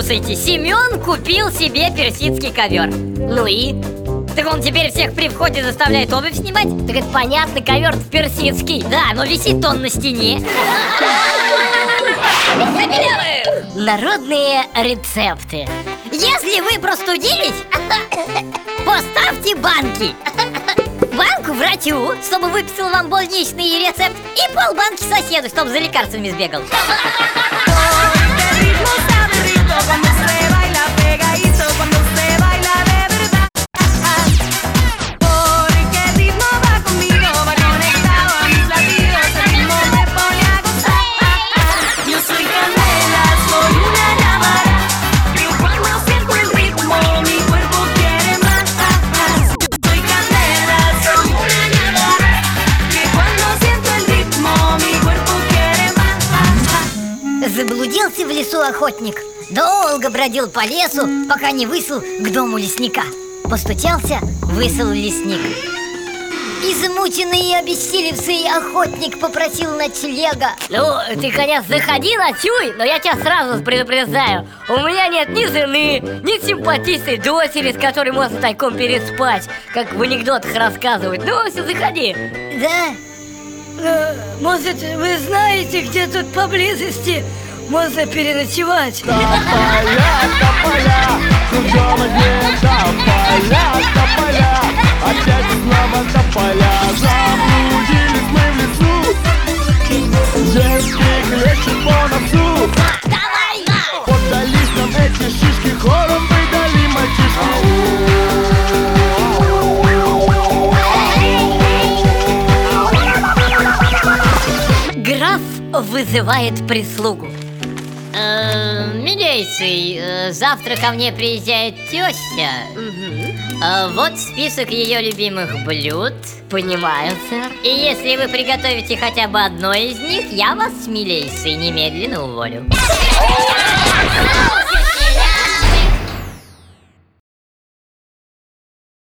Слушайте, Семен купил себе персидский ковер Ну и? Так он теперь всех при входе заставляет обувь снимать? Так это понятно, ковер персидский. Да, но висит он на стене. Народные рецепты. Если вы простудились, поставьте банки. Банку врачу, чтобы выписал вам больничный рецепт И полбанки соседу, чтобы за лекарствами сбегал Заблудился в лесу охотник. Долго бродил по лесу, пока не высыл к дому лесника. Постучался, высыл лесник. Измученный и обессилевший охотник попросил ночлега. Ну, ты, конечно, заходи, ночуй, но я тебя сразу предупреждаю. У меня нет ни жены, ни симпатичной дочери, с которой можно тайком переспать Как в анекдотах рассказывают. Ну, все, заходи. Да? Э, Может, вы знаете, где тут поблизости можно переночевать? Тополя, тополя, кругом одежда, поля, тополя, опять снова тополя, заблудились мы в лесу, детки хлещут по носу, вызывает прислугу. Э, Милейший, э, завтра ко мне приезжает теща Э, Вот список ее любимых блюд. Понимаю, сэр. И если вы приготовите хотя бы одно из них, я вас, милейший, немедленно уволю